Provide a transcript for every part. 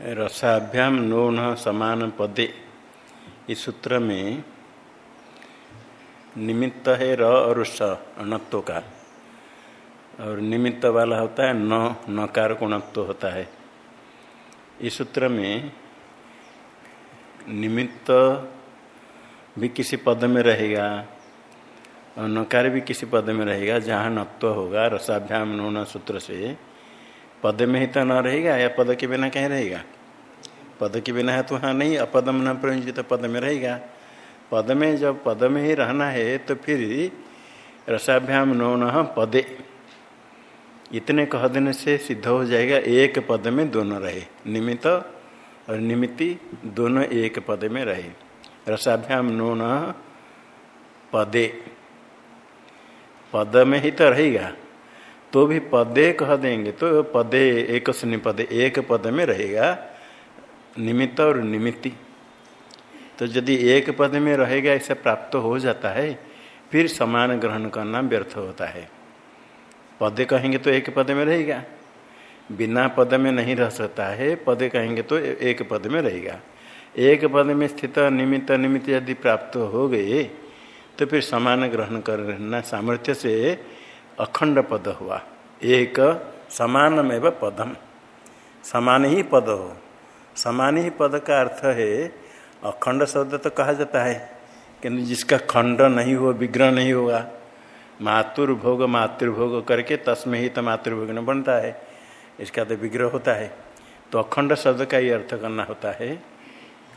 रसाभ्याम known समान पदे। इस सूत्र में निमित्त है र और स अणत्व का। और निमित्त वाला होता है न नकार गुणत्व होता है। इस सूत्र में निमित्त भी किसी पद में रहेगा, और नकार भी किसी पद में रहेगा, जहाँ नत्व होगा, रसाभ्याम नून सूत्र से। पद में ही तो न रहेगा, या पद के बिना कहीं रहेगा? पद के बिना है तो हाँ नहीं, अपदम न प्रयोजित पद में रहेगा। पद में जब पद में ही रहना है तो फिर रसाभ्याम नो न पदे। इतने कह देने से सिद्ध हो जाएगा, एक पद में दोनों रहे। निमित्त और निमित्ति दोनों एक पद में रहे। रसाभ्याम नो न पदे। पद में ही तो रहेगा। तो भी पदे कह देंगे तो पदे एक पदे, एक पद में रहेगा निमित्त और निमित्ति। तो यदि एक पद में रहेगा, ऐसा प्राप्त हो जाता है, फिर समान ग्रहण करना व्यर्थ होता है। पद कहेंगे तो एक पद में रहेगा। बिना पद में नहीं रह सकता है, पद कहेंगे तो एक पद में रहेगा। एक पद में स्थित निमित्त निमित्त यदि प्राप्त हो गए तो फिर समान ग्रहण करना सामर्थ्य से अखंड पद हुआ। एक समानमेव पदम। समान ही पद हो। समान ही पद का अर्थ है, अखंड शब्द तो कहा जाता है कि जिसका खंड नहीं हो विग्रह नहीं होगा मातृभोग मातृभोग करके तस्में ही तो मातृभोग न बनता है। इसका तो विग्रह होता है। तो अखंड शब्द का ही अर्थ करना होता है,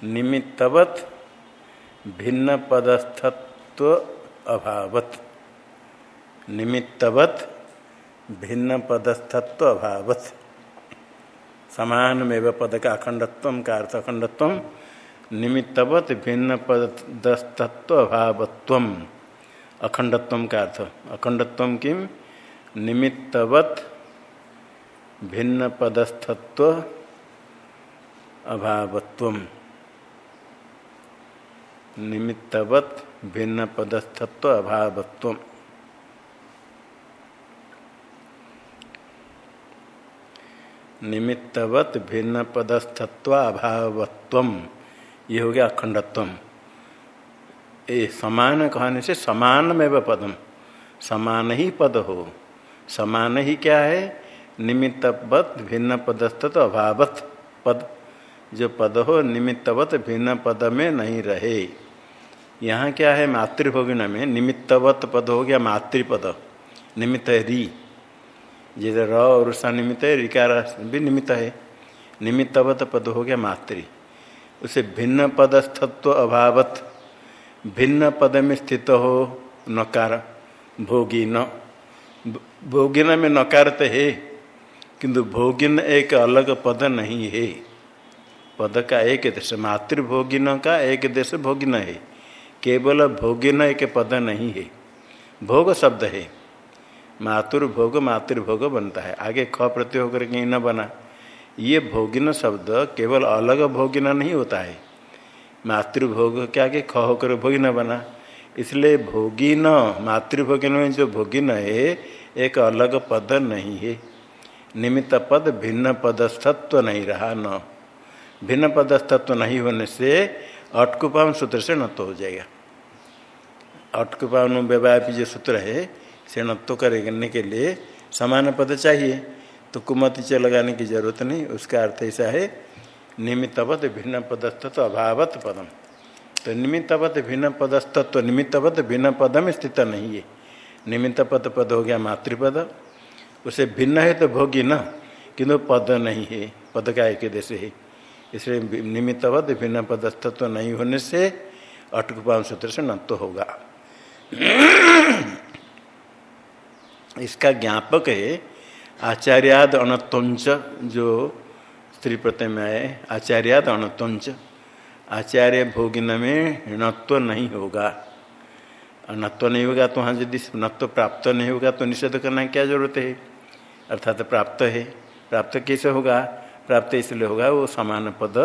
निमित्तवत भिन्न पदस्थत्व अभावत। निमित्तवत भिन्न पदस्थत्व अभावत समान में पद का अखंडत्व का अर्थ अखंडत्व निमित्तवत भिन्न पदस्तत्व अभावत्व अखंडत्व का अर्थ? अखंडत्व किम? निमित्तवत भिन्न पदस्थत्व अभावत्व निमित्तवत भिन्न पदस्थत्व अभावत्व निमित्तवत भिन्न पदस्थत्व अभावत्व ये हो गया अखंडत्व ये समान कहने से समान में पदम। समान ही पद हो। समान ही क्या है? निमित्तवत भिन्न पदस्थत अभावत पद। जो पद हो, निमित्तवत भिन्न पद में नहीं रहे। यहाँ क्या है? मातृभोगिन में निमित्तवत पद हो गया मातृपद। निमित्त री जैसे र और सा निमित्त है रिकार भी निमित्त है। निमित्तवत पद हो गया मातृ। उसे भिन्न पदस्थत्व अभावत, भिन्न पद में स्थित हो नकार। भोगिन भोगिन में नकार तो है, किंतु भोगिन एक अलग पद नहीं है। पद का एक देश, मातृभोगिन का एक देश भोगिन है। केवल भोगिन एक पद नहीं है। भोग शब्द है। मातृभोग मातृभोग बनता है। आगे ख प्रत्यय होकर के न बना। ये भोगिन शब्द केवल अलग भोगिन नहीं होता है। मातृभोग के ख होकर भोगिन बना। इसलिए भोगिन, मातृभोगिन में जो भोगिन है, एक अलग पद नहीं है। निमित्त पद भिन्न पदस्थत्व नहीं रहा न। भिन्न पदस्थत्व नहीं होने से अटकुपाम सूत्र से नत्व हो जाएगा। अटकुपाम व्यवहार जो सूत्र है से नत्व करने के लिए समान पद चाहिए। तो कुमति च लगाने की ज़रूरत नहीं, उसका अर्थ ऐसा है, निमित्तवत भिन्न पदस्तत्व अभावत पदम। तो निमित्तवत भिन्न पदस्तत्व, निमित्तवत भिन्न पदम स्थित नहीं है। निमित्त पद पद हो गया मातृपद। उसे भिन्न है तो भोगी न, किंतु पद नहीं है, पद का एक देश है। इसलिए निमित्तवत भिन्न पदस्तत्व नहीं होने से अटकुपान सूत्र से नत्व होगा। इसका ज्ञापक है आचार्याद अनत्वंच, जो स्त्री प्रत्यय में आए, आचार्याद अनत्वंच। आचार्य भोगिन में णत्व नहीं होगा। नत्व नहीं होगा तो वहाँ यदि नत्व प्राप्त नहीं होगा तो निषेध करना क्या ज़रूरत है? अर्थात प्राप्त है। प्राप्त कैसे होगा? प्राप्त इसलिए होगा वो समान पद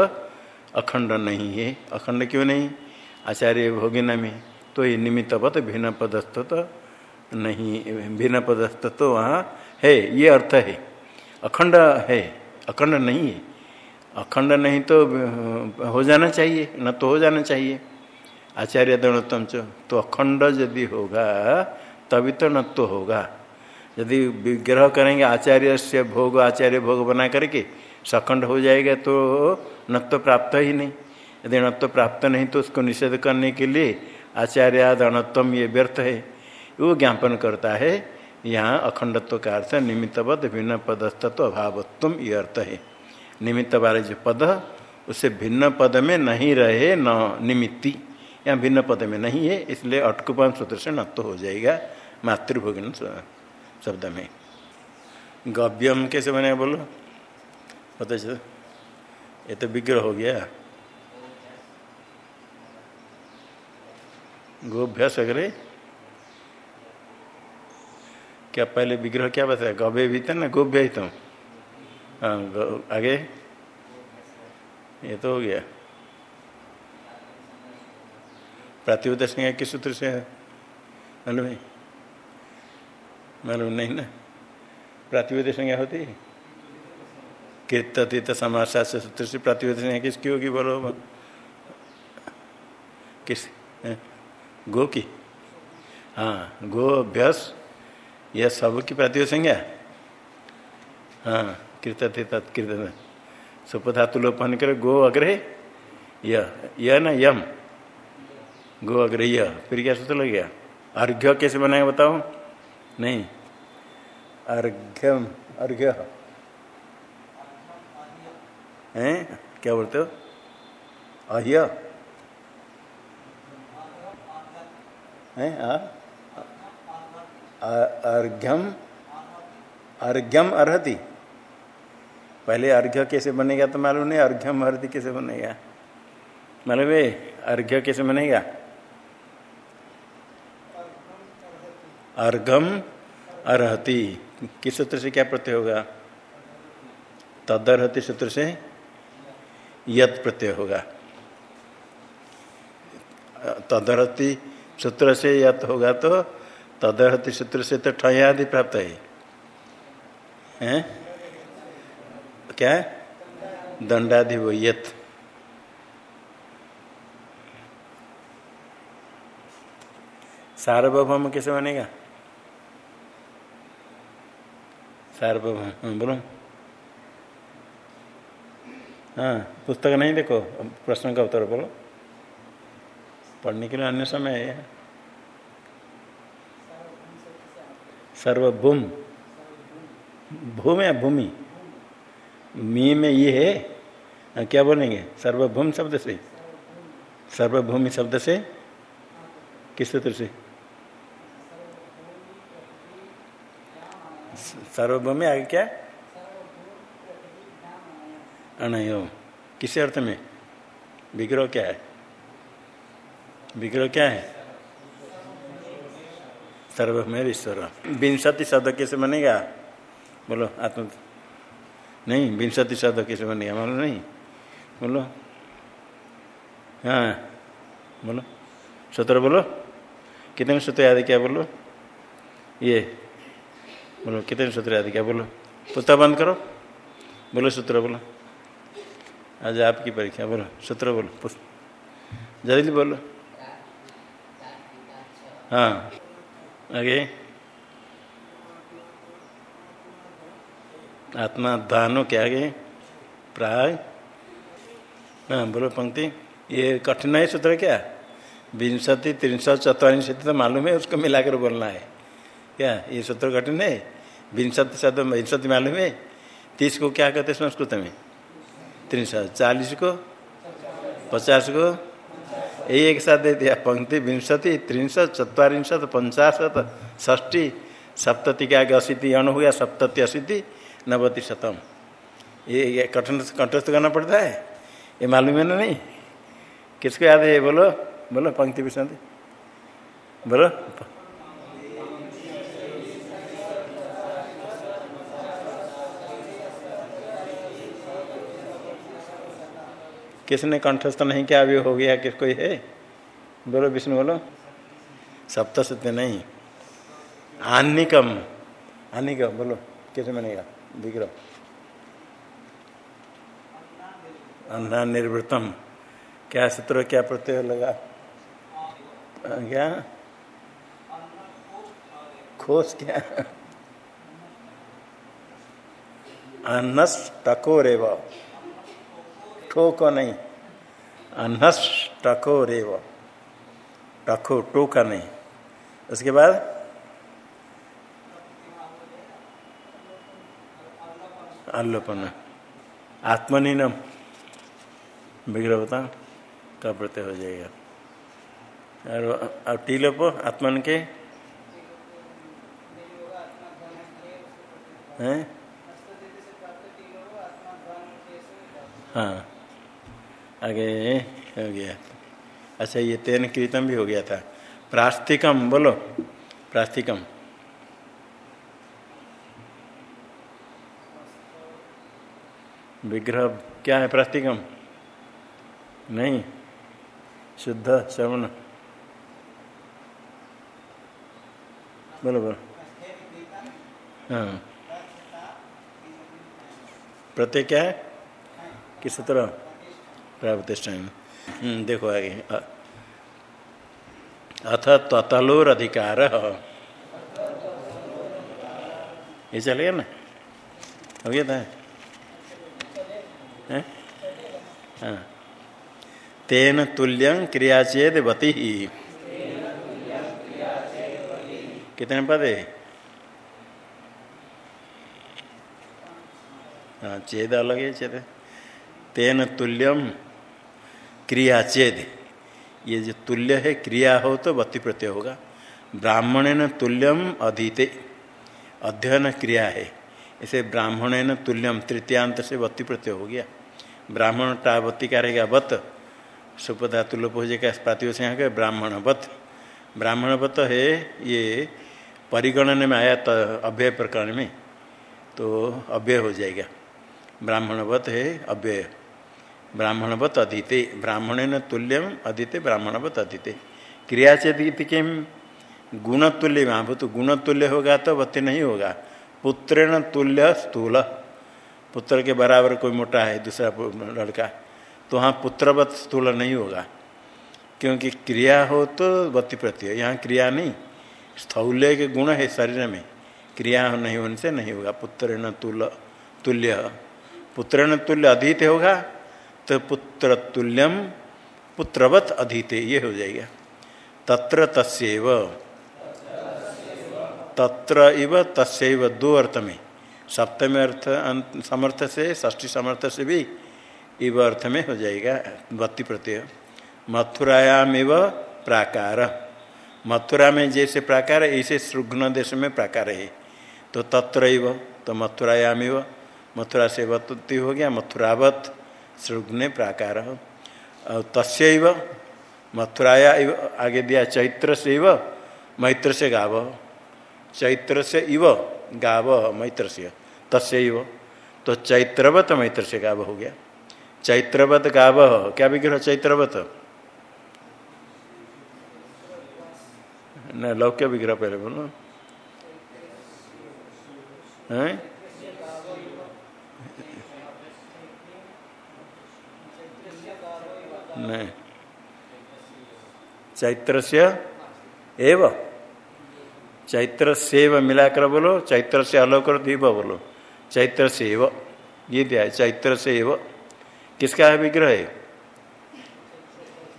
अखंड नहीं है। अखंड क्यों नहीं? आचार्य भोगिन में। तो ये निमित्तवत भिन्न पदस्थ तो नहीं, भिन्न पदस्थ तो वहाँ है, ये अर्थ है। अखंड है, अखंड नहीं है। अखंड नहीं तो हो जाना चाहिए, न तो हो जाना चाहिए। आचार्य दणोत्तम तो अखंड यदि होगा, तभी तो न तो होगा। यदि विग्रह करेंगे, आचार्य से भोग, आचार्य भोग बना करके, सखंड हो जाएगा तो नत्व प्राप्त ही नहीं। यदि नत्व प्राप्त नहीं तो उसको निषेध करने के लिए आचार्य अणत्वम ये व्यर्थ है। वो ज्ञापन करता है, यहाँ अखंडत्व का अर्थ निमित्तबद्ध भिन्न पदस्तत्व अभावत्व ये अर्थ है। निमित्त वाले जो पद उससे भिन्न पद में नहीं रहे, न निमित्ति, यहाँ भिन्न पद में नहीं है, इसलिए अटकुपन सूत्र से नत्व हो जाएगा मातृभोगन शब्द में। गव्यम कैसे बने बोलो? पता चलो? ये तो विग्रह हो गया। गोभ्यास अगरे क्या पहले विग्रह क्या बताया? गव्य भी था ना गोभ्य ही तो हाँ आगे? ये तो हो गया। प्रातिपद किस सूत्र से? है मालूम है? मालूम नहीं ना? प्रातिपद संज्ञा होती? है तीत समासा से सूत्र से प्रातिपद संज्ञा किसकी होगी बोलो? किस? गो की। हाँ गो अभ्यास यह सब की प्रातिपद संज्ञा? हाँ कृत तत्कृत सुपधातु लोपन करे गो अग्रह यह न यम। गो अग्रह यह फिर क्या सूत्र लग गया? अर्घ्य कैसे बनाए बताओ? नहीं। अर्घ्यम, अर्घ्य। हैं? क्या बोलते हो? अह्य। हैं? अर्घ्यम अर्घ्यम अर्हति। पहले अर्घ्य कैसे बनेगा तो मालूम नहीं, अर्घ्यम अर्हति कैसे बनेगा? मालूम है, अर्घ्य कैसे बनेगा? अर्घम अर्हति। किस सूत्र से क्या प्रत्यय होगा? तदर्हति सूत्र से यद प्रत्यय होगा। तदर्हति सूत्र से यत होगा तो तदर्हति सूत्र से तो ठयादि प्राप्त है। हैं? क्या? दंडादि वो यत। सार्वभौम कैसे बनेगा सार्वभौम, बोलो। हाँ पुस्तक नहीं देखो, प्रश्न का उत्तर बोलो। पढ़ने के लिए अन्य समय है। सर्वभूम। भूम या भूमि? मी में ये है। हाँ, क्या बोलेंगे? सर्वभूम शब्द से। सर्वभूमि शब्द से? किस सूत्र से? सार्वभौम आगे क्या? नहीं हो किस अर्थ में? विग्रह क्या है? विग्रह क्या है? सर्वभौम ईश्वर विंशति शब्द कैसे बनेगा? बोलो, आत्म नहीं, विंशति शब्द कैसे बनेगा, मालूम नहीं? बोलो। हाँ बोलो। सूत्र बोलो। कितने सूत्र याद क्या बोलो? ये। बोलो, कितने सूत्र याद क्या बोलो? पुस्तक बंद करो। बोलो, सूत्र बोलो। आज आपकी परीक्षा, बोलो, सूत्र बोलो जल्दी बोलो। हाँ। आगे। आत्मा दानो क्या आगे। प्राय हाँ बोलो पंक्ति। ये कठिन है सूत्र क्या? विंशति, त्रिंशत चतवारिंशति तो मालूम है, उसको मिलाकर बोलना है। क्या? ये सूत्र कठिन है? विंशति शब्द विंशति मालूम है? तीस को क्या कहते हैं संस्कृत में? त्रिशत। चालीस को? पचास को? एक साथ दे दिया। पंक्ति विंशति, त्रिशत, चतवारिशत पंचाशत षष्ठी सप्तति के आगे अशीति अण हो गया सप्तति, अशीति, नवति शतम। ये कठिन कंठस्थ करना पड़ता है? ये मालूम है ना नहीं? किसको याद है? बोलो बोलो, पंक्ति विंशति बोलो। किसने कंठस्थ नहीं किया, अभी हो गया किस कोई है बोलो विष्णु, बोलो। सप्त सत्य नहीं। आनिकम। आनिकम, बोलो। कैसे बनेगा विग्रह अन्ना निर्वृतम क्या सूत्र क्या प्रत्यय लगा? क्या? खोस क्या? अन्नस टकोरेव ठोक नहीं। अन्नस टकोरेव टको टोका नहीं। उसके बाद? अल्लोपन आत्मनिनम। विग्रह बता का प्रत्यय हो जाएगा? और अब टीलोप आत्मन के? हैं? हाँ। आगे, हो गया। अच्छा ये तेन कीर्तन भी हो गया था। प्रास्तिकम, बोलो। प्रास्तिकम। विग्रह, क्या है प्रास्तिकम? नहीं। शुद्ध, श्रवण। बोलो बोलो। हाँ। प्रत्यय क्या है? किस तरह प्रावतिष्ठान हम्म, देखो आगे। अथ ततलोर अधिकार ये चल गया ना? हो गया था? हाँ? तेन तुल्यं क्रियाचेद वती। कितने पद है? हाँ चेद अलग है चेद। तेन तुल्यम क्रियाचेद ये जो तुल्य है, क्रिया हो तो वत्ति प्रत्यय होगा। ब्राह्मण न तुल्यम अधीते, अध्ययन क्रिया है। इसे ब्राह्मण न तुल्यम, तृतीयांत से वत्ति प्रत्यय हो गया। ब्राह्मण टावत्ति का रहेगा वत सुपदा तुल्य हो जाएगा प्रातिव से यहाँ ब्राह्मण वत ब्राह्मण वत है, ये परिगणन में आया तो अव्यय प्रकरण में तो अव्यय हो जाएगा। ब्राह्मणवत है, अव्यय। ब्राह्मणवत अधीते ब्राह्मण न तुल्यम अधीते, ब्राह्मणवत अधीते। क्रिया अधीति किम? गुणतुल्य वहाँ तो गुणतुल्य होगा तो वत्य नहीं होगा। पुत्रेण तुल्य स्थूल। पुत्र के बराबर कोई मोटा है, दूसरा लड़का तो वहाँ पुत्रवत स्थूल नहीं होगा। क्योंकि क्रिया हो तो वत्ति प्रत्यय। यहाँ क्रिया नहीं, स्थौल्य के गुण है शरीर में। क्रिया नहीं होने से नहीं होगा। पुत्र तुल्य तुल्य। पुत्र तुल्य अधीत होगा पुत्र तुल्यम पुत्रवत अधीते, ये हो जाएगा। तत्र तस्व तत्र इव तस्व दो अर्थ में सप्तमी अर्थ समर्थ से ष्टी समर्थ से भी इव अर्थ में हो जाएगा भक्ति प्रत्यय। मथुरायाम इव प्राकार। मथुरा में जैसे प्राकार है ऐसे श्रुघ्न देश में प्राकार है। तो तत्र तो मथुरायाम मथुरा से वत्ति हो गया, मथुरावत। श्रुघ्ने प्राकार। तस्व मथुराया आगे दिया चैत्र से इव मैत्र से गाव। चैत्र से इव गाव मैत्र से तस्व तो चैत्रवत मैत्र से गाव हो गया। चैत्रवत गाव, क्या विग्रह चैत्रवत? न लौक्य विग्रह पहले बोलो। हैं? नहीं चैत्र से एव। चैत्र से मिलाकर बोलो चैत्र से अलग कर दीव बोलो। चैत्र से एव। ये दिया है चैत्र से एव। किसका है विग्रह है?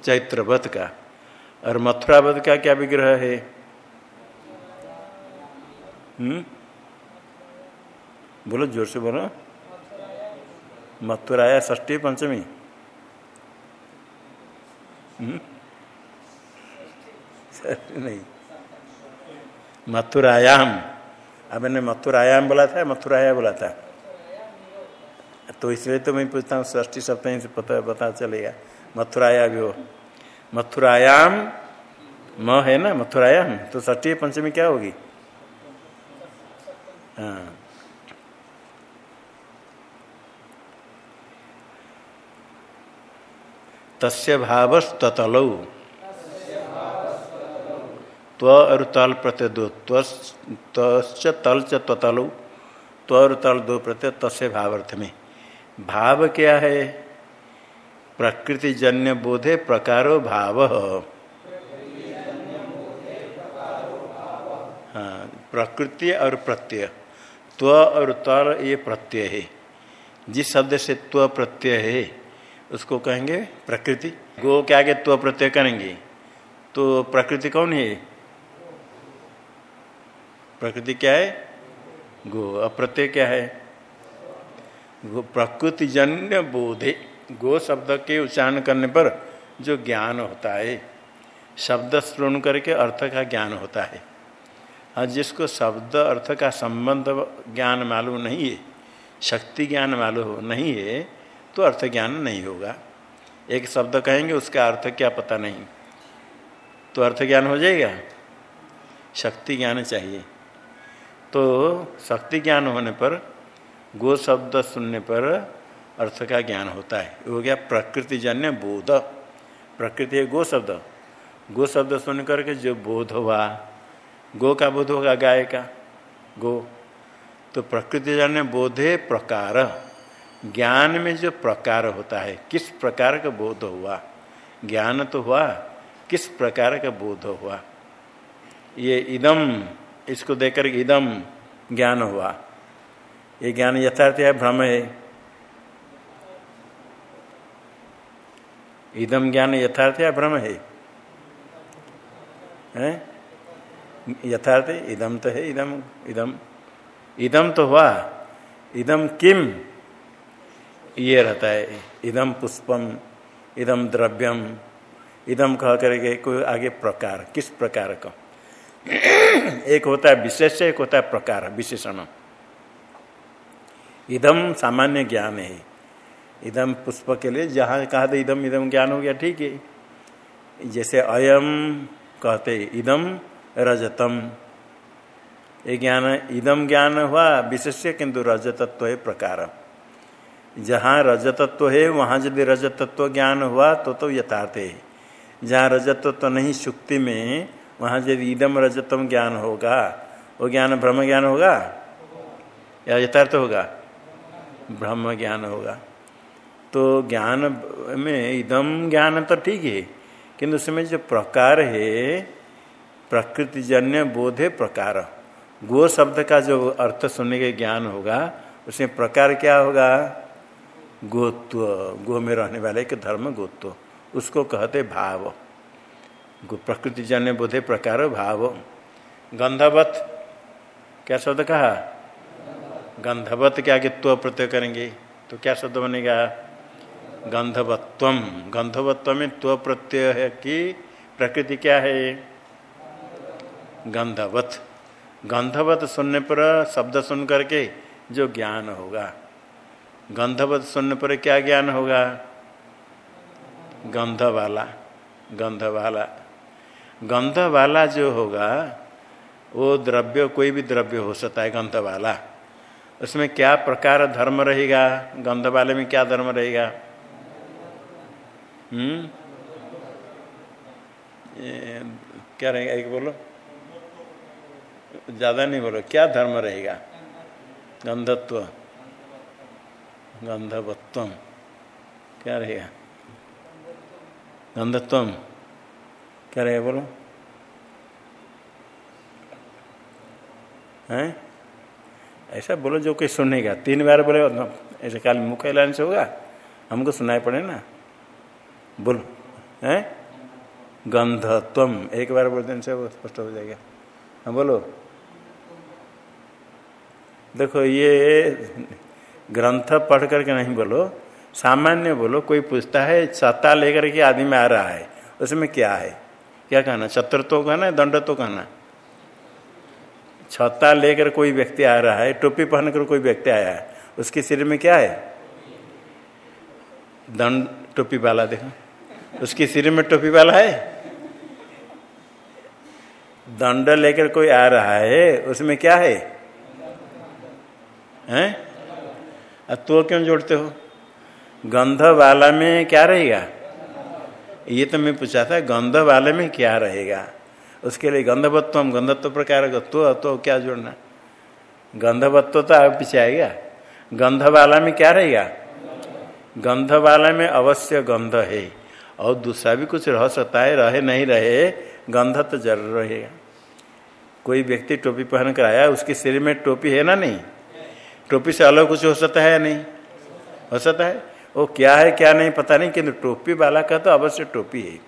चैत्रवत का। और मथुरावत का क्या विग्रह है? हम्म? बोलो, ज़ोर से बोलो। मथुराया ष्टी पंचमी? नहीं। मथुरायाम। मैंने मथुरायाम बोला था, मथुराया बोला था? तो इसलिए तो मैं पूछता हूँ ष्टी सप्ताह से पता पता चलेगा। मथुराया भी हो। मथुरायाम म है ना, मथुरायाम? तो ष्टी पंचमी क्या होगी? हाँ। तस्य भावस्तल त्व और तल प्रत्यय दो त्वच तल च त्वतलौ त्व और तल दो प्रत्यय तस्य भावर्थ में भाव क्या है? प्रकृति जन्य बोधे प्रकारो भाव। हाँ प्रकृति और प्रत्यय। त्व और तल ये प्रत्यय है। जिस शब्द से त्व प्रत्यय है उसको कहेंगे प्रकृति। गो के आगे त्व प्रत्यय करेंगे। तो प्रकृति कौन है? प्रकृति क्या है? गो। अप्रत्यय क्या है? गो। प्रकृति जन्य बोधे। गो शब्द के उच्चारण करने पर जो ज्ञान होता है, शब्द श्रोण करके अर्थ का ज्ञान होता है। और जिसको शब्द अर्थ का संबंध ज्ञान मालूम नहीं है, शक्ति ज्ञान मालूम नहीं है तो अर्थ ज्ञान नहीं होगा। एक शब्द कहेंगे, उसका अर्थ क्या पता नहीं। तो अर्थ ज्ञान हो जाएगा? शक्ति ज्ञान चाहिए। तो शक्ति ज्ञान होने पर, गो शब्द सुनने पर अर्थ का ज्ञान होता है। हो गया प्रकृति जन्य बोध। प्रकृति है गो शब्द। गो शब्द सुन करके जो बोध हुआ, गो का बोध होगा गाय का, गो। तो प्रकृति जन्य बोधे प्रकार। ज्ञान में जो प्रकार होता है, किस प्रकार का बोध हुआ? ज्ञान तो हुआ, किस प्रकार का बोध हुआ? ये इदम, इसको देकर इदम ज्ञान हुआ। ये ज्ञान यथार्थ है भ्रम है? इदम ज्ञान यथार्थ या भ्रम है? हैं? यथार्थ, इदम तो है, इदम इदम। इदम तो हुआ। इदम किम? ये रहता है इदम पुष्पम इदम द्रव्यम इदम कह करके कोई आगे प्रकार, किस प्रकार का? एक होता है विशेष, एक होता है प्रकार, विशेषण। इदम सामान्य ज्ञान है। इदम पुष्प के लिए जहाँ कहा था इदम इदम ज्ञान हो गया, ठीक है। जैसे अयम कहते इदम रजतम। ये ज्ञान इदम ज्ञान हुआ विशेष, किंतु रजतत्व प्रकार। जहाँ रजतत्व है, वहाँ यदि रजतत्व ज्ञान हुआ तो तो यथार्थ है। जहाँ रजतत्व नहीं सुक्ति में, वहाँ यदि इदम रजतम ज्ञान होगा, वो ज्ञान ब्रह्म ज्ञान होगा? या यथार्थ होगा? ब्रह्म ज्ञान होगा। तो ज्ञान में इदम ज्ञान तो ठीक है, किंतु उसमें जो प्रकार है प्रकृति जन्य बोधे प्रकार। गो शब्द का जो अर्थ सुनने के ज्ञान होगा, उसमें प्रकार क्या होगा? गोत्व गो में रहने वाले के धर्म गोत्व। उसको कहते भाव। प्रकृति जन्य बोधे प्रकार भाव। गंधवत, क्या शब्द कहा? गंधवत क्या कि त्व प्रत्यय करेंगे। तो क्या शब्द बनेगा? गंधवत्व गंधवत्व में त्व प्रत्यय है कि प्रकृति क्या है? गंधवत। गंधवत सुनने पर शब्द सुन करके जो ज्ञान होगा। गंधवत सुनने पर क्या ज्ञान होगा? गंध वाला गंध वाला गंध वाला जो होगा, वो द्रव्य, कोई भी द्रव्य हो सकता है गंध वाला उसमें क्या प्रकार धर्म रहेगा? गंध वाले में क्या धर्म रहेगा? हम्म? क्या रहेगा? एक बोलो। ज़्यादा नहीं बोलो। क्या धर्म रहेगा? गंधत्व। गंधवत्व। क्या रहेगा गंधत्व। क्या रहेगा बोलो? हैं? ऐसा बोलो जो कोई सुनेगा। तीन बार बोले, ऐसे काल मुख हिलाने से होगा? हमको सुनाई पड़े ना? बोलो। हैं? गंधत्व। एक बार बोल से वो स्पष्ट हो जाएगा। हाँ बोलो। देखो, ये ग्रंथ पढ़ करके नहीं बोलो, सामान्य बोलो, कोई पूछता है, सत्ता लेकर के आदमी आ रहा है, उसमें क्या है? क्या कहना? छत्र तो कहना दंड तो कहना छत्ता लेकर कोई व्यक्ति आ रहा है, टोपी पहनकर कोई व्यक्ति आया है, उसके सिर में क्या है? दंड, टोपी वाला देखो, उसके सिर में टोपी वाला है? दंड लेकर कोई आ रहा है, उसमें क्या है? हैं? तो क्यों जोड़ते हो? गंध वाला में क्या रहेगा? ये तो मैं पूछा था गंध वाले में क्या रहेगा? उसके लिए गंधवत्व गंधत्व प्रकार तो, तो क्या जोड़ना? गंधवत्व तो आगे पीछे आएगा गंध वाला में क्या रहेगा? गंध वाले में अवश्य गंध है। और दूसरा भी कुछ रह सकता है रहे नहीं रहे गंध तो ज़रूर रहेगा। कोई व्यक्ति टोपी पहन कर आया उसके शरीर में टोपी है ना नहीं? टोपी से अलग कुछ हो सकता है या नहीं? हो सकता है। वो क्या है, क्या नहीं, पता नहीं, किंतु टोपी वाला का तो अवश्य टोपी है।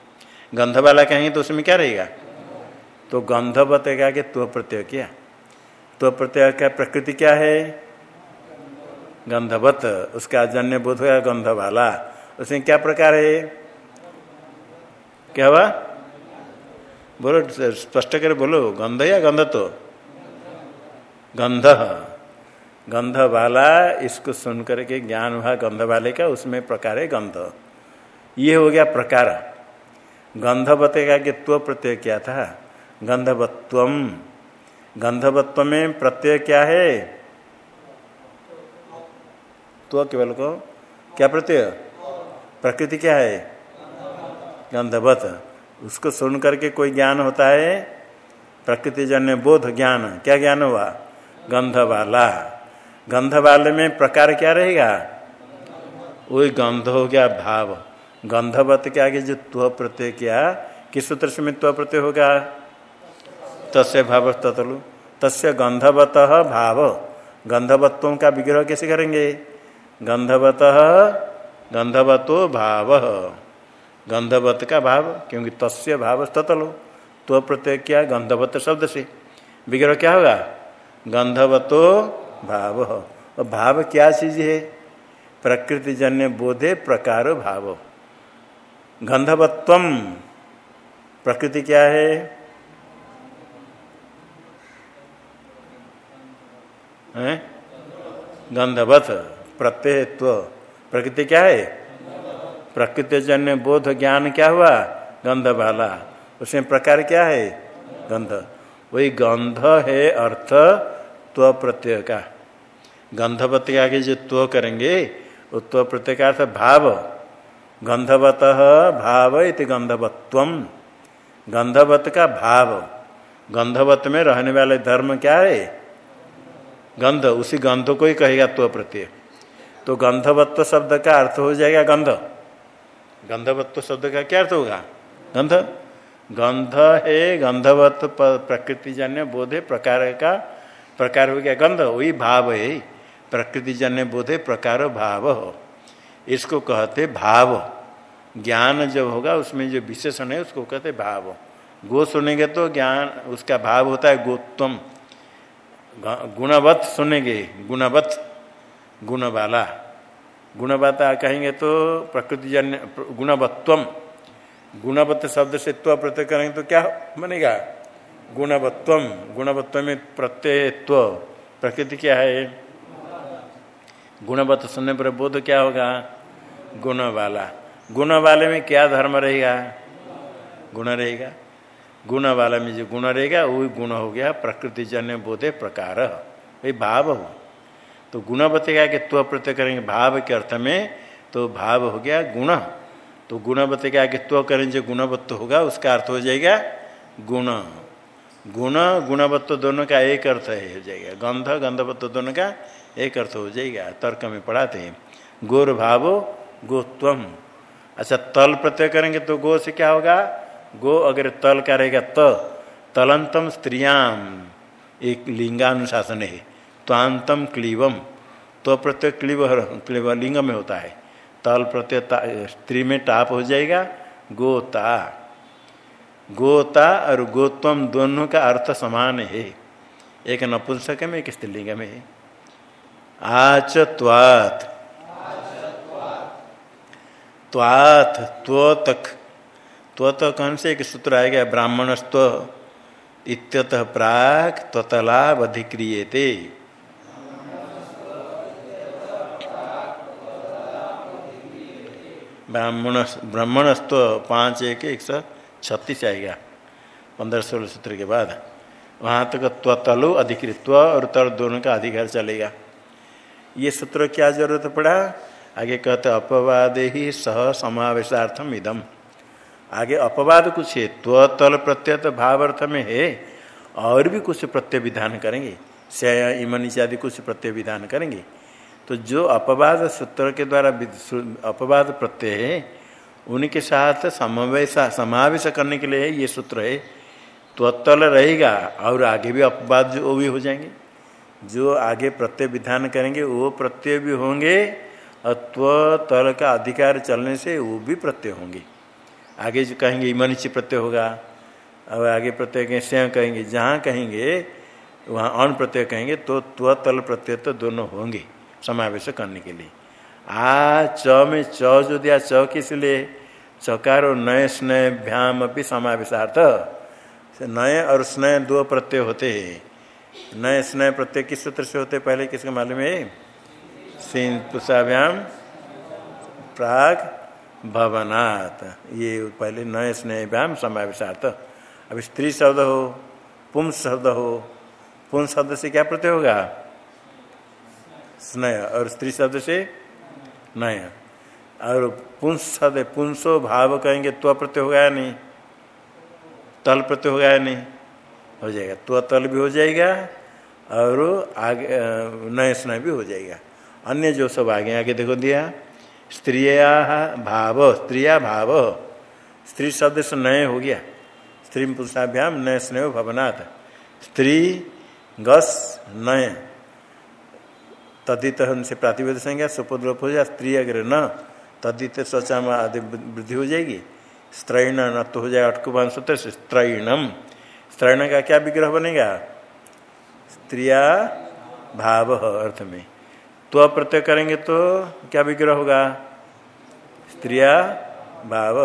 गंध वाला कहेंगे तो उसमें क्या रहेगा? तो गंध बतेगा कि त्व प्रत्यय क्या? त्व प्रत्यय क्या प्रकृति क्या है? गंधवत, उसका जन्य बोध होगा गंध वाला। उसमें क्या प्रकार है? क्या हुआ? बोलो, स्पष्ट कर बोलो, गंध या गंध तो गंध। गंध वाला इसको सुन करके ज्ञान हुआ गंध वाले का, उसमें प्रकार है गंध। ये हो गया प्रकार। गंध का कि त्व प्रत्यय क्या था? गंधवत्व गंधवत्व में प्रत्यय क्या है? त्व केवल को क्या प्रत्यय? प्रकृति क्या है? गंधवत। उसको सुन करके कोई ज्ञान होता है? प्रकृति जन्य बोध ज्ञान। क्या ज्ञान हुआ? गंध वाला गंध वाले में प्रकार क्या रहेगा? वही गंध हो गया भाव। गंधवत के आगे जो त्व प्रत्यय किया किस सूत्र से में त्व प्रत्यय होगा? तस्य भाव ततलु तस्य गंधवत भाव। गंधवत्वों का विग्रह कैसे करेंगे? गंधवत गंधवतो भाव। गंधवत का भाव क्योंकि तस्य भाव ततलो त्व प्रत्यय क्या गंधवत शब्द से। विग्रह क्या होगा? गंधवतो भाव। और भाव क्या चीज़ है? प्रकृति जन्य बोधे प्रकार भाव। गंधवत्व प्रकृति क्या है? गंधवत। प्रत्ययत्व। प्रकृति क्या है? प्रकृति जन्य बोध ज्ञान क्या हुआ? गंध वाला उसमें प्रकार क्या है? गंध। वही गंध है अर्थ। त्व प्रत्यय का। गंधवत के आगे जो त्व करेंगे वो त्व प्रत्यय का अर्थ भाव। गंधवत भाव इति गंधवत्व। गंधवत का भाव। गंधवत में रहने वाले धर्म क्या है? गंध। उसी गंध को ही कहेगा त्व प्रत्यय। तो गंधवत्व शब्द का अर्थ हो जाएगा गंध। गंधवत्व शब्द का क्या अर्थ होगा? गंध। गंध है गंधवत्व प्रकृति जन्य बोधे प्रकार का प्रकार हो गया गंध, वही भाव है प्रकृति जन्य बोधे प्रकार भाव हो। इसको कहते भाव। ज्ञान जब होगा, उसमें जो विशेषण है, उसको कहते भाव। गो सुनेंगे तो ज्ञान, उसका भाव होता है गोत्वम। गुणवत सुनेंगे, गुणवत गुण वाला गुणवत्ता कहेंगे तो प्रकृति जन्य, गुणवत्वम। गुणवत्त शब्द से त्व प्रत्यय करेंगे तो क्या बनेगा? गुणवत्वम गुणवत्व में प्रत्ययत्व। प्रकृति क्या है? गुणवत्त सुनने पर बोध क्या होगा? गुण वाला गुण वाले में क्या धर्म रहेगा? गुण रहेगा। गुण वाला में जो गुण रहेगा वही गुण हो गया, प्रकृति जन्य बोधे प्रकार। वही भाव हो तो गुण बतेगा कि त्व प्रत्यय करेंगे? भाव के अर्थ में तो भाव हो गया गुण। तो गुण बतेगा कि त्व करेंगे? जो गुणवत्व होगा, उसका अर्थ हो जाएगा गुण। गुण गुणवत्व दोनों का एक अर्थ है, हो जाएगा। गंध गंधवत्व दोनों का एक अर्थ हो जाएगा। तर्क में पढ़ाते हैं। गोर भावो गोत्वम अच्छा तल प्रत्यय करेंगे तो गो से क्या होगा? गो अगर तल का रहेगा त, तलंतम स्त्रियाम एक लिंगानुशासन है। त्वांतम क्लीवम तो प्रत्यय क्लीव क्लीव लिंग में होता है। तल प्रत्यय स्त्री में टाप हो जाएगा। गोता गोता और गोत्वम दोनों का अर्थ समान है। एक नपुंसक में, एक स्त्रीलिंग में। है आच त्वात त्वात त्वतक त्वत कौन से? एक सूत्र आएगा ब्राह्मणस्व इत्यतः प्राक त्वतलाभ अधिक्रियते। ब्राह्मण ब्राह्मणस्व पाँच, एक एक सौ छत्तीस आएगा, पंद्रह सोलह सूत्र के बाद। वहाँ तक त्वतलो अधिकृत्व और तल दोनों का अधिकार चलेगा। ये सूत्र क्या ज़रूरत पड़ा? आगे कहते, अपवाद ही सह समावेशार्थम इदम। आगे अपवाद कुछ है त्व तल प्रत्यय तो भाव अर्थ में है, और भी कुछ प्रत्यय विधान करेंगे। से इमन इत्यादि कुछ प्रत्यय विधान करेंगे। तो जो अपवाद सूत्र के द्वारा अपवाद प्रत्यय है उनके साथ समवेश, समावेश करने के लिए ये सूत्र है। त्वतल रहेगा और आगे भी अपवाद वो भी हो जाएँगे। जो आगे प्रत्यय विधान करेंगे, वो प्रत्यय भी होंगे और त्वतल का अधिकार चलने से वो भी प्रत्यय होंगे। आगे जो कहेंगे इमनिच प्रत्यय होगा। और आगे प्रत्यय कहेंगे, स्वयं कहेंगे, जहाँ कहेंगे, वहाँ अन प्रत्यय कहेंगे तो त्वतल प्रत्यय तो दोनों होंगे समावेश करने के लिए। आ च में च जो दिया च किस लिए चकार और नए स्नय भ्याम अपनी समावेशार्थ। नए और स्नय दो प्रत्यय होते हैं। नए स्नय प्रत्यय किस सूत्र से होते पहले किसके मालूम है? सिंह प्राग भवनात् ये पहले नए स्नेह व्याम समावेशार्थ। अब स्त्री शब्द हो, पुंस शब्द हो, पुंस शब्द से क्या प्रत्यय होगा? स्नेह। और स्त्री शब्द से नय और पुंस शब्द पुंसो भाव कहेंगे, त्व प्रत्यय होगा या नहीं। तल प्रत्यय होगा या नहीं। हो जाएगा। त्व तल भी हो जाएगा और आगे नए स्नेह भी हो जाएगा। अन्य जो सब आगे आगे देखो दिया। स्त्रिया भाव स्त्रिया भाव। स्त्री शब्द से नए हो गया। स्त्री पुरुषाभ्याम नए स्नेह भवनाथ स्त्री गस नय। तदित से प्रातिवेद संज्ञा सुपद्रोप हो जाए स्त्री अगर न, तदित स्वचा में आदि वृद्धि हो जाएगी। स्त्रैण न तो हो जाए अटकुबान सूत्र से स्त्रैणम। स्त्रैण का क्या विग्रह बनेगा? स्त्रिया भाव अर्थ में। तो प्रत्यय करेंगे तो क्या विग्रह होगा? स्त्रिया भाव।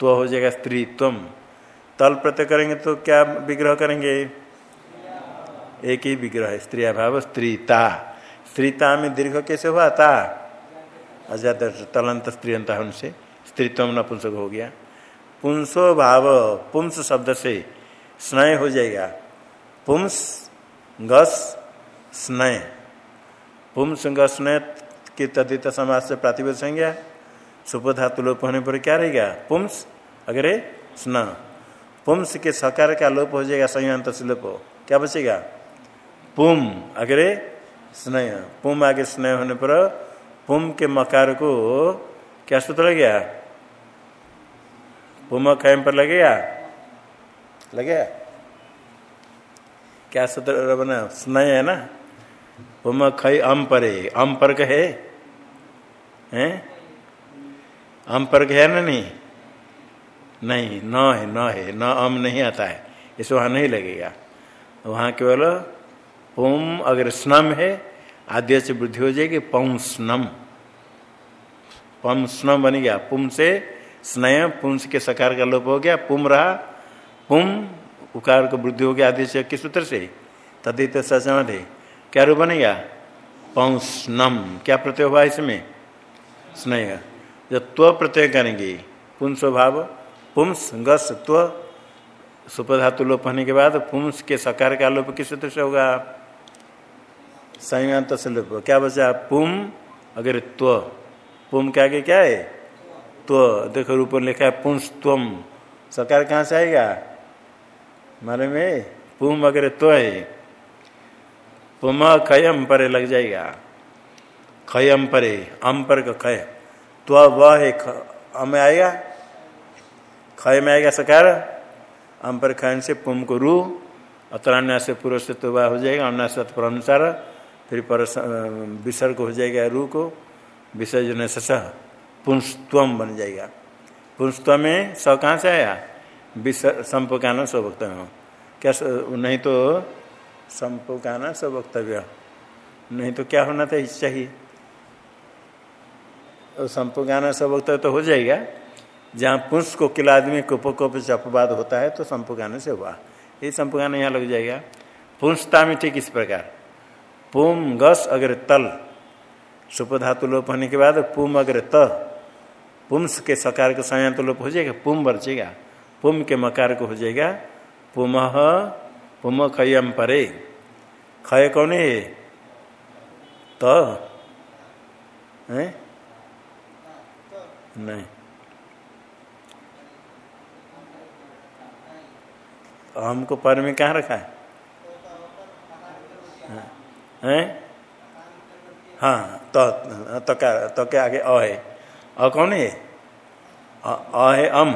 तो हो जाएगा स्त्री तम तल प्रत्यय करेंगे तो क्या विग्रह करेंगे? एक ही विग्रह है, स्त्रिया भाव, स्त्रीता। स्त्रीता में दीर्घ कैसे हुआ? था अजात तलंत स्त्रीयंता उनसे स्त्रीत्व नपुंसक हो गया। पुंसो भाव, पुंस शब्द से स्नय हो जाएगा। पुंस, गस स्नय पुंस स्नय की तदित समाज से प्रातिपद संज्ञा। सुपधातु लोप होने पर क्या रहेगा? पुंस, अगर स्न पुंस के सकार का लोप हो जाएगा संयंत्र से लोप क्या बचेगा? पुम, अग्रे स्नेह। पुम आगे स्नेह होने पर पुम के मकार को क्या सूत्र लग गया? पुम खैम पर लगेगा लगेगा क्या सूत्र बना? स्नेह है ना? पुम खई अम पर। अम पर है हैं? अम पर है ना नहीं? नहीं न है न है न अम नहीं आता है। इस वहाँ नहीं लगेगा। वहाँ केवल पुम अगर स्नम है, आद्य से वृद्धि हो जाएगी पम स्नम। पम स्नम बन गया। पुम से स्नय पुंस के सकार का लोप हो गया? पुम रहा। पुम उकार को वृद्धि हो गया आदि से किस सूत्र से? तदित है। क्या रूप बनेगा स्नम। क्या प्रत्यय हुआ इसमें? स्नेह जब त्व प्रत्यय करेंगे पुंस भाव पुंस गस त्व सुपधातु लोप होने के बाद पुंस के सकार का लोप किस सूत्र से होगा? संयंत से लोप क्या बचा? पुम अगर त्व पुम क्या के क्या है? त्व। देखो रूप लिखा है पुंस तुम सकार कहाँ से आएगा? मारे में पुम अगर त्व है। पुम खयम परे लग जाएगा। खयम परे, अम पर खय। त्व व है अम आएगा? खय में आएगा सकार। अम पर खयन से पुम को रू। अतरान्या से पूर्व से तो हो जाएगा। अन्य पर अनुसार फिर पर विसर्ग हो जाएगा रू को, विसर्जन से सह पुंस्तम बन जाएगा। पुंस्तम में स कहाँ से आया? विसर्ग संपकान स्वक्तव्य क्या नहीं तो संपकान स्वक्तव्य नहीं तो क्या होना था चाहिए संपगाना स्वक्तव्य तो हो जाएगा। जहाँ पुंस को किला आदमी कुपकोप से अपवाद होता है तो संपगान से हुआ। ये संपगान यहाँ लग जाएगा। पुंसता में ठीक इस प्रकार? पुम गस अगर तल। सुपधातु लोप होने के बाद पुम अगर त। पुम्स के सकार के संयंत्र लोप हो जाएगा, पुम बरचेगा। पुम के मकार को हो जाएगा, पुम पुम खयम परे। खय कौन है? त। नहीं। हमको पर में कहाँ रखा है? हैं? हाँ त तो क्या तो क्या आगे? अ है। अ कौन है? अ है अम।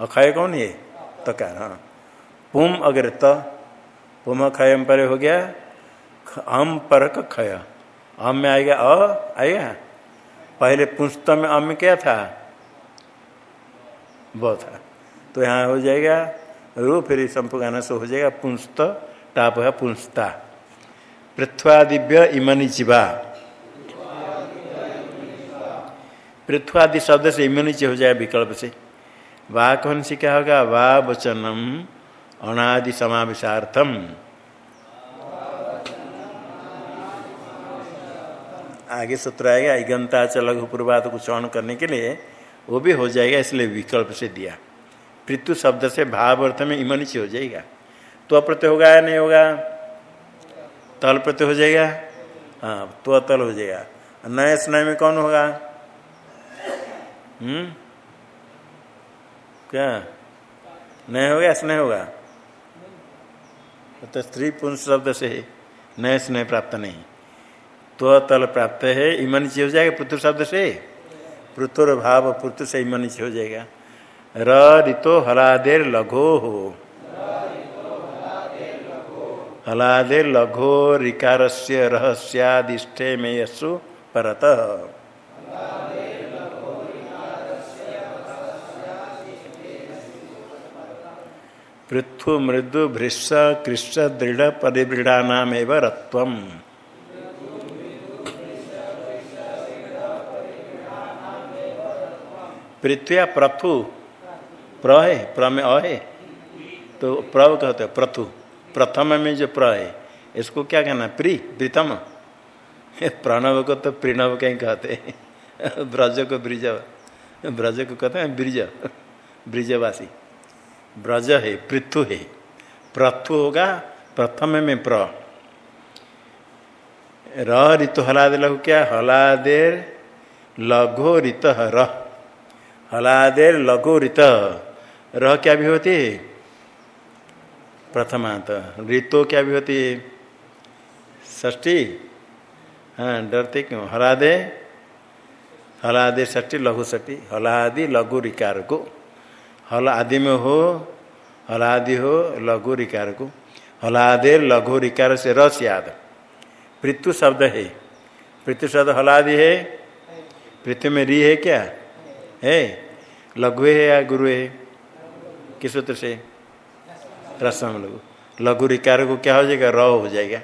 अखय कौन है? तो क्या हाँ। पुम अगर त, पुम खयम पर हो गया अम पर खय। अम में आएगा अ, आएगा? पहले पुंस्त में अम में क्या था? ब था। तो यहाँ हो जाएगा, रू फिर संपुगाना से हो जाएगा पुंस्त, टाप है पुंस्ता। पृथ्वादिव्य इमनी चिवा पृथ्वादि शब्द से इमनिच हो जाए विकल्प से। वाह कौन सी क्या होगा? वाह वचनम अनादि समावेशार्थम। आगे सूत्र आएगा इगंता च लघु पूर्वात को चयन करने के लिए वो भी हो जाएगा, इसलिए विकल्प से दिया। पृथु शब्द से भाव अर्थ में इमनिच हो जाएगा। तो प्रत्यय होगा या नहीं होगा? तल प्रत्यय हो जाएगा। हाँ तो तल हो जाएगा। नए स्नय में कौन होगा? हम्म? क्या? नहीं होगा, स्नेह होगा? तो स्त्री पुंस शब्द से नए स्नेह प्राप्त नहीं। तो तल प्राप्त है इमन हो जाएगा पुत्र शब्द से। पुत्र भाव पुत्र से इमन हो जाएगा। रितो ऋतो हलादेर लघो। हो हलादेर लघो ऋकार से रहस्यादिष्ठे में परत। पृथु मृदु भृष कृष्ण दृढ़ परिवृढ़ा नाम एवं रत्वम। पृथ्वी प्रथु प्र है प्र में अ है तो प्रव कहते प्रथु। प्रथम में जो प्र है, इसको क्या कहना प्री, प्रीतम। प्रणव को तो प्रणव कहीं कहते हैं। ब्रज को ब्रिज। ब्रज को कहते हैं ब्रिज। ब्रिजवासी। ब्रज है, पृथु है। प्रथु होगा, प्रथम में प्र। र ऋतु हलादे लघु क्या? हलादेर लघु ऋत। र। हलादेर लघु ऋत। रह क्या भी होती है? प्रथमांत। ऋतो क्या भी होती है ष्टी हाँ डरते क्यों? हलादे? हलादे ष्टी लघु ष्टी हलादि, लघु रिकार को हल आदि में हो हल आदि हो, लघु रिकार को हलादे, लघु रिकार से रस याद। पृथु शब्द है। पृथु शब्द हलादि है? पृथ्वी में री है क्या? है। लघु है या गुरु है? किस सूत्र से? रसम लघु। लघु रिकार को क्या हो जाएगा? र हो जाएगा।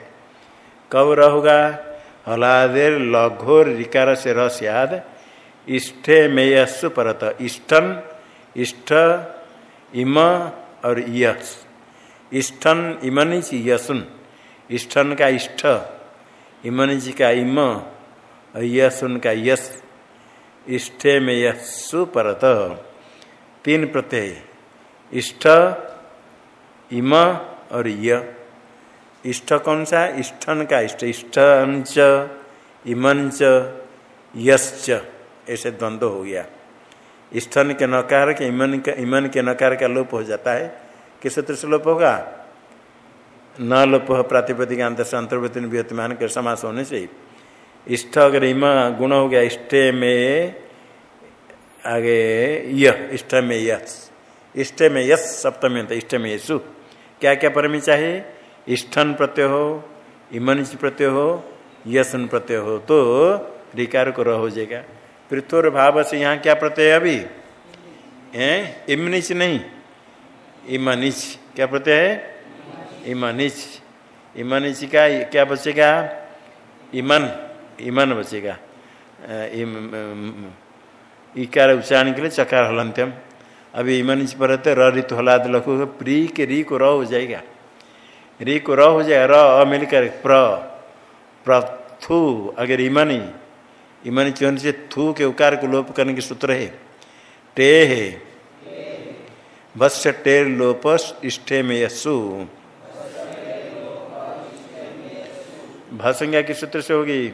कब र होगा? हलादेर लघु रिकार से रस याद। इष्टे मेयस्सु परत। इष्टन इष्ठ, इम और यश इष्टन इमनिच यशुन इष्टन का इष्ट इमनिच का इम, और यशुन का यश इष्टे में यशु परत। तीन प्रत्यय। इष्ट इम और य। इष्ट कौन सा इष्टन का इष्ट। इष्ट अंच इमंच यश्च। ऐसे द्वंद्व हो गया। स्थन के नकार के इमन के इमन के नकार का लोप हो जाता है। किस सूत्र से लोप होगा? न लोप प्रातिपदिक अंत से अंतर्वृत्ति विद्यमान के समास होने से। इष्ट अगर इम गुण हो गया इष्टे में आगे यह इष्ट में यश इष्ट में यश सप्तमी इष्ट में यशु। क्या क्या परमी चाहिए? इष्ठन प्रत्यय हो इमन प्रत्यय हो यशन प्रत्यय हो तो रिकार को रह हो जाएगा। पृथ्वर भाव से यहाँ क्या प्रत्यय अभी? है? इमनिच नहीं। इमनिच क्या प्रत्यय है? इमनिच इमनिच का क्या बचेगा? इमन। इमन बचेगा। इकार उच्चारण के लिए चकार हलंत्यम। अभी इमनिच पर रहते र ऋतु हलाद लखु, प्री के री को र हो जाएगा। री को र हो जाएगा र मिलकर प्र प्रथु अगर इमनी इमन चौन से थू के उकार को लोप करने के सूत्र है। टे है। भस्य टेर लोप इष्ठे में यस्सु भसंज्ञा के सूत्र से होगी?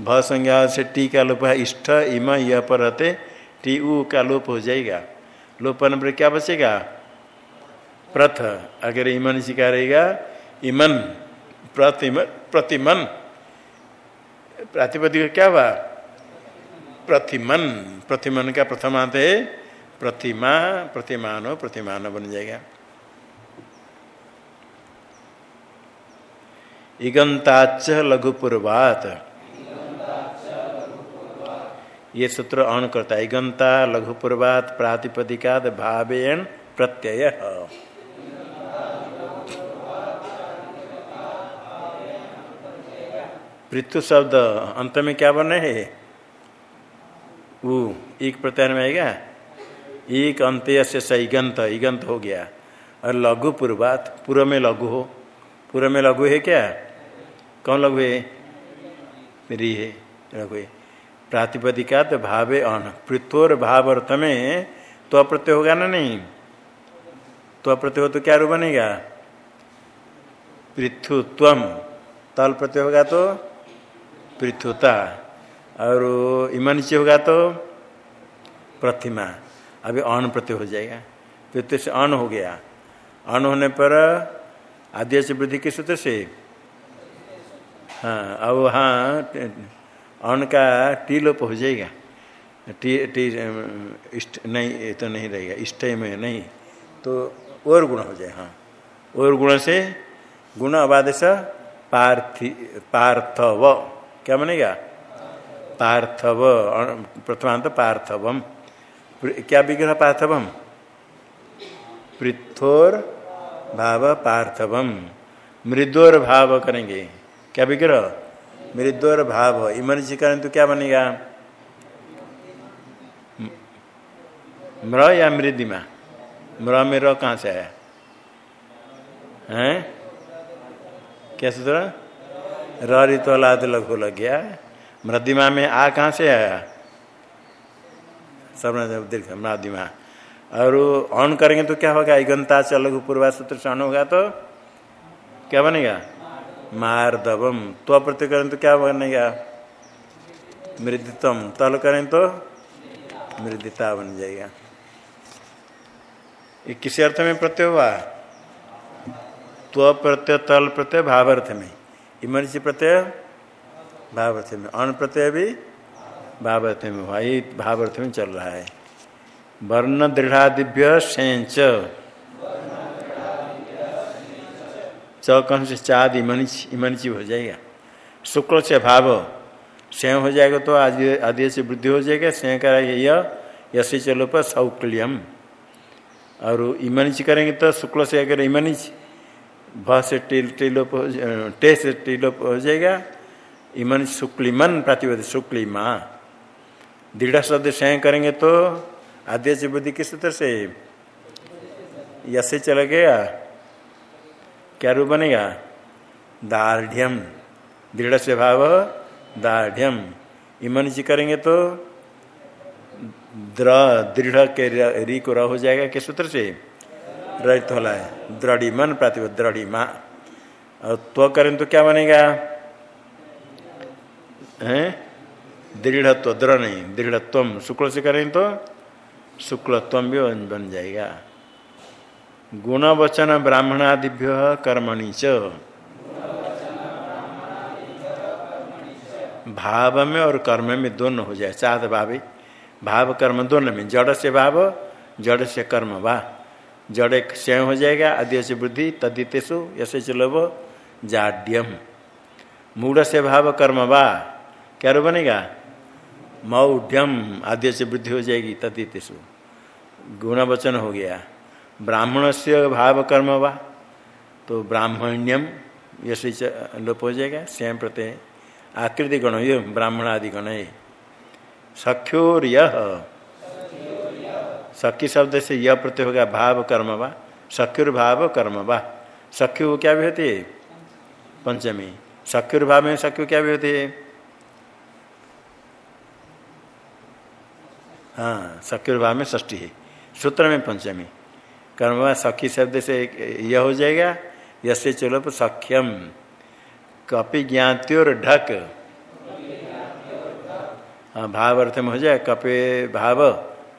भसंज्ञा से टी का लोप है इष्ट इम यह पर रहते टी उ का लोप हो जाएगा। लोपन पर क्या बचेगा? प्रथ। अगर इमन सिखा रहेगा इमन प्रतिमन प्रतिमन। प्रातिपदिक क्या हुआ? प्रतिमन। प्रतिमन का प्रथमांत है, प्रतिमा, प्रतिमान प्रतिमान बन जाएगा। इगंताच लघुपूर्वात। ये सूत्र अण करता है। इगंता, लघुपूर्वात प्रातिपदिका भावेन, प्रत्यय। पृथु शब्द अंत में क्या बने है? ऊ, एक प्रत्यय में आएगा? एक अंत से इगंत इगंत हो गया। और लघु पूर्वात पूर्व में लघु हो। पूर्व में लघु है क्या? कौन लघु है? री है, लघु है। प्रातिपदिका तो भावे अन। पृथ्वर भाव अर्थ में तो अप्रत्यय होगा ना नहीं? तो अप्रत्यय हो तो क्या रूप बनेगा? पृथुत्वम तल प्रत्यय होगा तो पृथ्वता और इमनिच होगा तो प्रतिमा। अभी अन प्रत्यय हो जाएगा। पृथ्वी से अन हो गया। अन होने पर आद्य से वृद्धि किस सूत्र से? हाँ अब हाँ अन का टी लोप हो जाएगा टी टी इष्ट नहीं ये तो नहीं रहेगा इष्ट में नहीं तो और गुण हो जाए हाँ और गुण से गुण अबादेश पार्थि पार्थव क्या बनेगा पार्थव प्रथमांत पार्थवम क्या विग्रह पार्थवम पृथोर भाव पार्थवम मृदोर भाव करेंगे क्या विग्रह मृदोर भाव इमर्जी करें तो क्या बनेगा? म्र या मृदिमा? म्र में र कहाँ से आया? हैं? क्या सूत्र रितोलाद लघु लग गया। मृदिमा में आ कहाँ से आया? सब दीर्घ मृदिमा। और ऑन करेंगे तो क्या होगा? इगंता से लघु पूर्वा सूत्र से ऑन होगा तो? क्या बनेगा? मारदवम। तो प्रत्यय करें तो क्या बनेगा मृदितम। तल करें तो? मृदिता बन जाएगा। ये किसी अर्थ में प्रत्यय हुआ? त्व प्रत्यय तल प्रत्यय भावार्थ में। इमर्जी प्रत्यय, भावार्थ में। अन प्रत्यय भी भावार्थ में हुआ। ये भावार्थ में चल रहा है। वर्ण दृढ़ादिभ्य सेंच चौकन से चाद इमनिच इमनिच हो जाएगा। शुक्ल से भाव। स्वयं हो जाएगा तो आदि आदि से वृद्धि हो जाएगा। स्वयं का यश चलो पर सौक्लियम। और इमनिच करेंगे तो शुक्ल से अगर इमनिच भ से टिल टिलोप हो टे से टिलोप हो जाएगा। इमन शुक्लिमन शुक्ली माँ दृढ़ शब्द स्वयं करेंगे तो आद्य से बुद्धि किस सूत्र से? यसे चला गया। क्या रूप बनेगा? दार्ढ़ दृढ़ से भाव दार्ढ़ इमन जी करेंगे तो द्र, दृढ़ के री को र हो जाएगा किस सूत्र से? रहित होला है। दृढ़ी मन प्रातिपद दृढ़ी माँ और त्व करें तो क्या बनेगा? है? दृढ़त्व दृढ़ नहीं दृढ़त्व शुक्ल से करें तो शुक्लत्व भी बन जाएगा। गुण वचन ब्राह्मणादिभ्य कर्मणि च। भाव में और कर्म में दोनों हो जाए सात भावी। भाव कर्म दोनों में, जड़ से भाव, जड़ से कर्म वाह जड़ स्वयं हो जाएगा आद्य से वृद्धि तदितेशु यसे चलो जाड्यम। मूढ़ से भाव कर्म वा, क्या रो बनेगा? मौढ़ आद्य से वृद्धि हो जाएगी तदितेशु गुण वचन हो गया। ब्राह्मण से भाव कर्म वा? तो ब्राह्मण्यम, यश लोप हो जाएगा, स्वयं प्रत्यय। आकृति गण ये ब्राह्मण आदि गण है सख्योर यह सखी शब्द से यह प्रत्यय होगा भाव कर्म वा? सख्युर भाव कर्म वा सख्यु क्या भी होती है? पंचमी। सख्युर भाव में सख्यु क्या भी होती है? हाँ सख्युर भाव में ष्ठी है। सूत्र में पंचमी। कर्म सखी शब्द से यह हो जाएगा यसे चुलप सख्यम। कपि ज्ञात्योर ढक। हाँ भाव अर्थ में हो जाए, कपे भाव,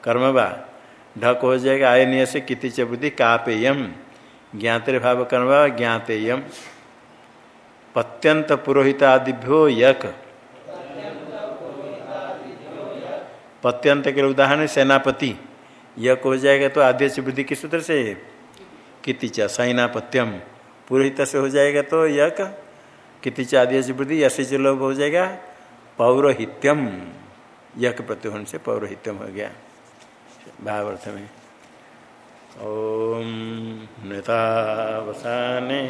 कर्म बा। ढक हो जाएगा आयनीय से किति चबुद्धि कापेयम। ज्ञातरे भाव कर्म बा, ज्ञातेयम। पत्यंत पुरोहितादिभ्यो यक। पत्यंत के उदाहरण सेनापति। यक हो जाएगा तो आदेश बुद्धि किस सूत्र से कितिचा सैनापत्यम पुरोहित से हो जाएगा तो यक, कितिचा आदेश बुद्धि, यश लोभ हो जाएगा, पौरोहित्यम। यक प्रत्युहन से पौरोहित्यम हो गया। भावार्थ में ओम नेतावसाने।